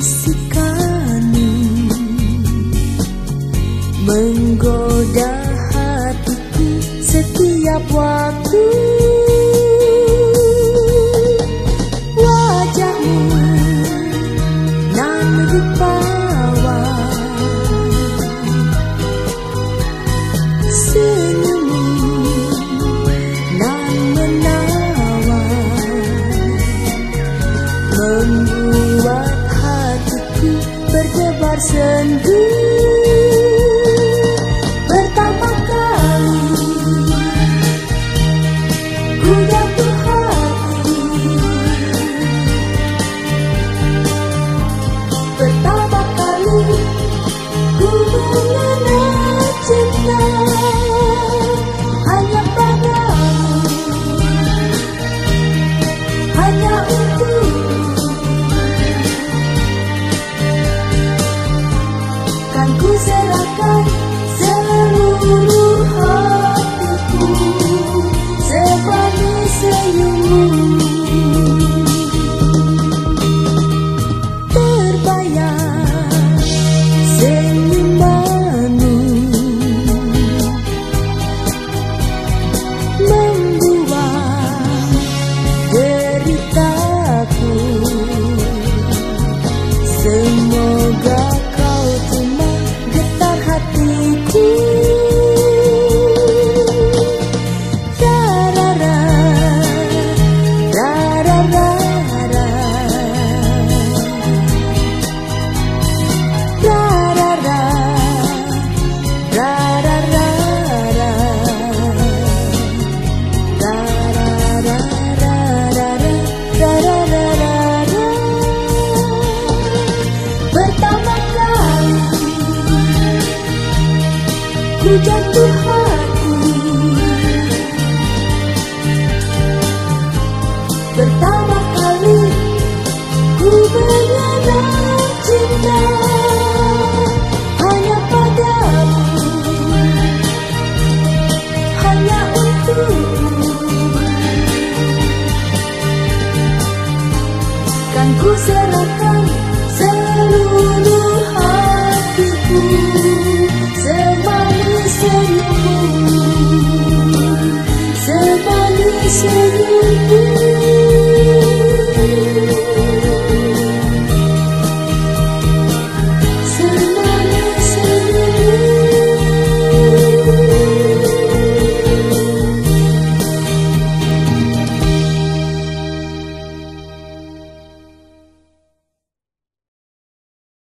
see. dần vui ku jatuh hati Pertama kali ku mengenal cinta Hanya padamu. Hanya untukmu Kan ku